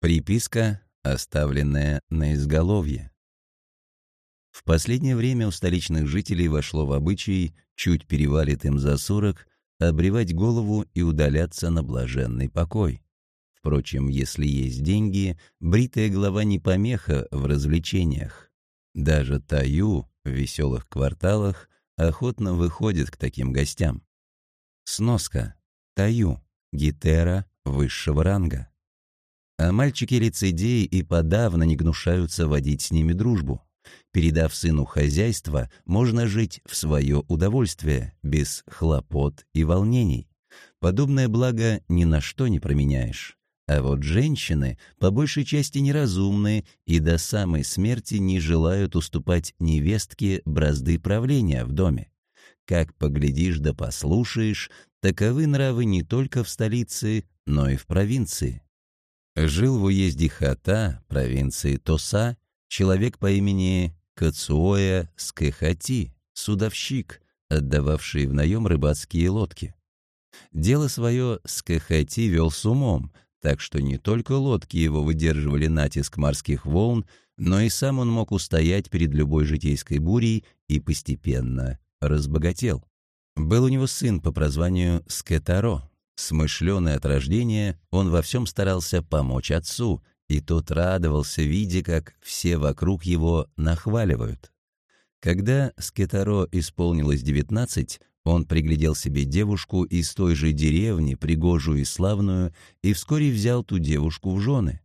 Приписка, оставленная на изголовье. В последнее время у столичных жителей вошло в обычай, чуть перевалит им за сорок, обревать голову и удаляться на блаженный покой. Впрочем, если есть деньги, бритая голова не помеха в развлечениях. Даже Таю в веселых кварталах охотно выходит к таким гостям. Сноска. Таю. Гетера высшего ранга. А мальчики-лицедеи и подавно не гнушаются водить с ними дружбу. Передав сыну хозяйство, можно жить в свое удовольствие, без хлопот и волнений. Подобное благо ни на что не променяешь. А вот женщины по большей части неразумные и до самой смерти не желают уступать невестке бразды правления в доме. Как поглядишь да послушаешь, таковы нравы не только в столице, но и в провинции. Жил в уезде Хата, провинции Тоса, человек по имени Кацуоя Скехати, судовщик, отдававший в наем рыбацкие лодки. Дело свое Скехати вел с умом, так что не только лодки его выдерживали натиск морских волн, но и сам он мог устоять перед любой житейской бурей и постепенно разбогател. Был у него сын по прозванию Скетаро, Смышленый от рождения, он во всем старался помочь отцу, и тот радовался, видя, как все вокруг его нахваливают. Когда Скетаро исполнилось девятнадцать, он приглядел себе девушку из той же деревни, пригожую и славную, и вскоре взял ту девушку в жены.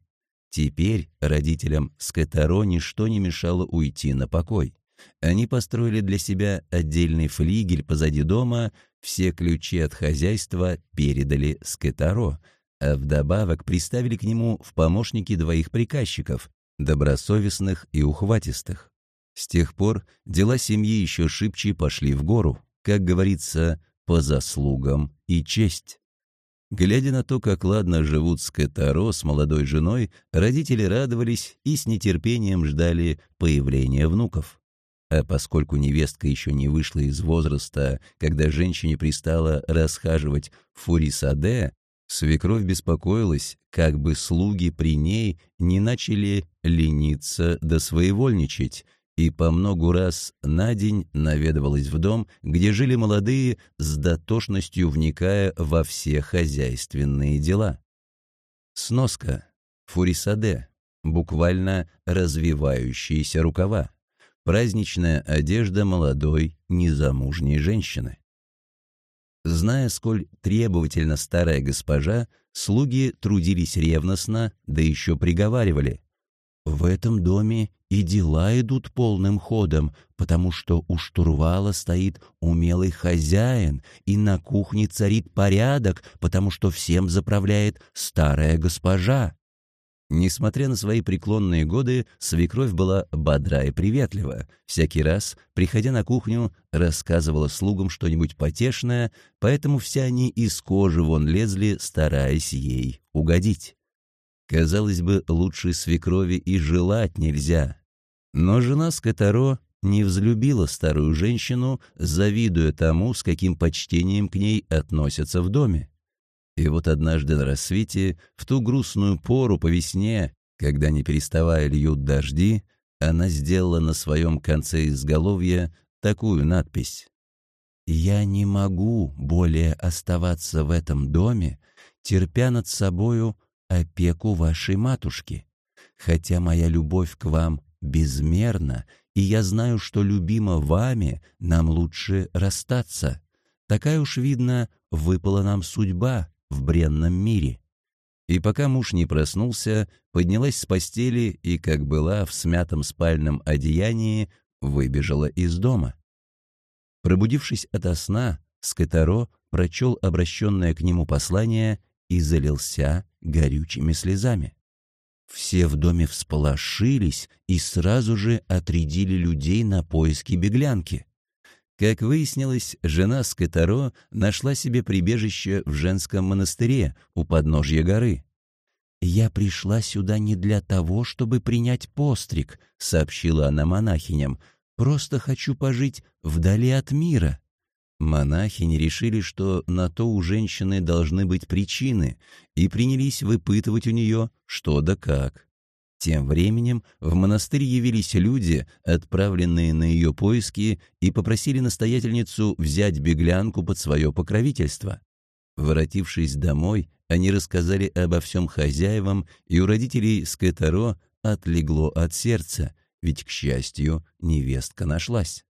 Теперь родителям Скетаро ничто не мешало уйти на покой. Они построили для себя отдельный флигель позади дома, все ключи от хозяйства передали Скетаро, а вдобавок приставили к нему в помощники двоих приказчиков, добросовестных и ухватистых. С тех пор дела семьи еще шибче пошли в гору, как говорится, по заслугам и честь. Глядя на то, как ладно живут Скетаро с молодой женой, родители радовались и с нетерпением ждали появления внуков. А поскольку невестка еще не вышла из возраста, когда женщине пристало расхаживать фурисаде, свекровь беспокоилась, как бы слуги при ней не начали лениться да своевольничать, и по многу раз на день наведывалась в дом, где жили молодые, с дотошностью вникая во все хозяйственные дела. Сноска. Фурисаде. Буквально развивающиеся рукава праздничная одежда молодой, незамужней женщины. Зная, сколь требовательно старая госпожа, слуги трудились ревностно, да еще приговаривали. «В этом доме и дела идут полным ходом, потому что у штурвала стоит умелый хозяин, и на кухне царит порядок, потому что всем заправляет старая госпожа». Несмотря на свои преклонные годы, свекровь была бодра и приветлива. Всякий раз, приходя на кухню, рассказывала слугам что-нибудь потешное, поэтому все они из кожи вон лезли, стараясь ей угодить. Казалось бы, лучшей свекрови и желать нельзя. Но жена Скотаро не взлюбила старую женщину, завидуя тому, с каким почтением к ней относятся в доме. И вот однажды на рассвете, в ту грустную пору по весне, когда не переставая льют дожди, она сделала на своем конце изголовья такую надпись. «Я не могу более оставаться в этом доме, терпя над собою опеку вашей матушки, хотя моя любовь к вам безмерна, и я знаю, что любима вами, нам лучше расстаться. Такая уж, видно, выпала нам судьба, в бренном мире. И пока муж не проснулся, поднялась с постели и, как была в смятом спальном одеянии, выбежала из дома. Пробудившись ото сна, Скотаро прочел обращенное к нему послание и залился горючими слезами. Все в доме всполошились и сразу же отрядили людей на поиски беглянки. Как выяснилось, жена Скотаро нашла себе прибежище в женском монастыре у подножья горы. «Я пришла сюда не для того, чтобы принять постриг», — сообщила она монахиням. «Просто хочу пожить вдали от мира». Монахини решили, что на то у женщины должны быть причины, и принялись выпытывать у нее, что да как. Тем временем в монастырь явились люди, отправленные на ее поиски, и попросили настоятельницу взять беглянку под свое покровительство. Воротившись домой, они рассказали обо всем хозяевам, и у родителей Скетаро отлегло от сердца, ведь, к счастью, невестка нашлась.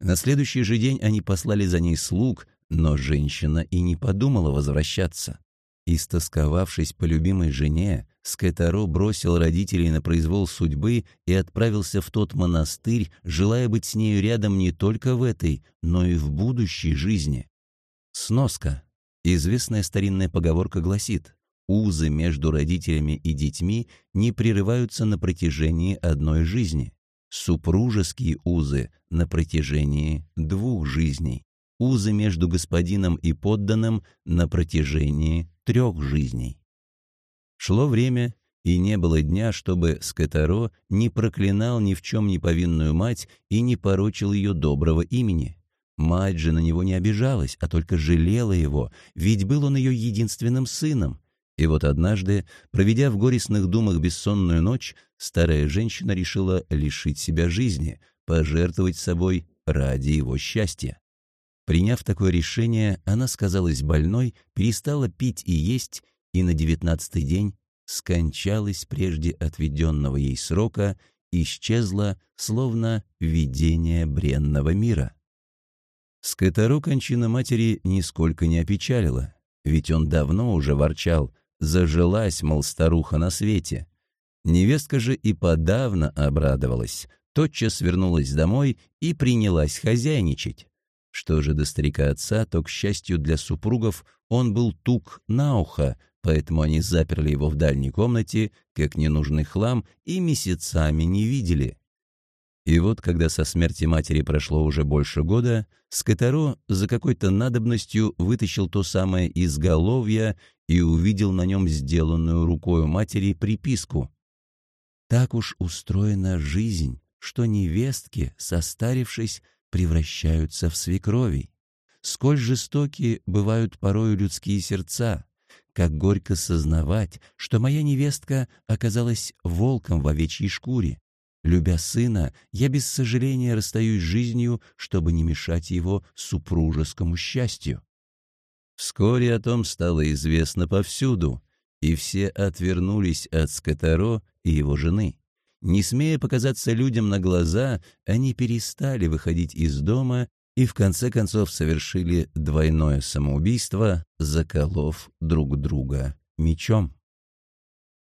На следующий же день они послали за ней слуг, но женщина и не подумала возвращаться. Истосковавшись по любимой жене, Скетаро бросил родителей на произвол судьбы и отправился в тот монастырь, желая быть с нею рядом не только в этой, но и в будущей жизни. Сноска. Известная старинная поговорка гласит «Узы между родителями и детьми не прерываются на протяжении одной жизни. Супружеские узы на протяжении двух жизней. Узы между господином и подданным на протяжении трех жизней. Шло время, и не было дня, чтобы Скотаро не проклинал ни в чем не повинную мать и не порочил ее доброго имени. Мать же на него не обижалась, а только жалела его, ведь был он ее единственным сыном. И вот однажды, проведя в горестных думах бессонную ночь, старая женщина решила лишить себя жизни, пожертвовать собой ради его счастья. Приняв такое решение, она сказалась больной, перестала пить и есть, и на девятнадцатый день скончалась прежде отведенного ей срока, исчезла, словно видение бренного мира. Скотару кончина матери нисколько не опечалила, ведь он давно уже ворчал, зажилась, мол, старуха на свете. Невестка же и подавно обрадовалась, тотчас вернулась домой и принялась хозяйничать. Что же до старика отца, то, к счастью для супругов, он был тук на ухо, поэтому они заперли его в дальней комнате, как ненужный хлам, и месяцами не видели. И вот, когда со смерти матери прошло уже больше года, Скотаро за какой-то надобностью вытащил то самое изголовье и увидел на нем сделанную рукою матери приписку. «Так уж устроена жизнь, что невестки, состарившись, превращаются в свекровей. Сколь жестоки бывают порою людские сердца, как горько сознавать, что моя невестка оказалась волком в овечьей шкуре. Любя сына, я без сожаления расстаюсь с жизнью, чтобы не мешать его супружескому счастью. Вскоре о том стало известно повсюду, и все отвернулись от Скотаро и его жены. Не смея показаться людям на глаза, они перестали выходить из дома и в конце концов совершили двойное самоубийство, заколов друг друга мечом.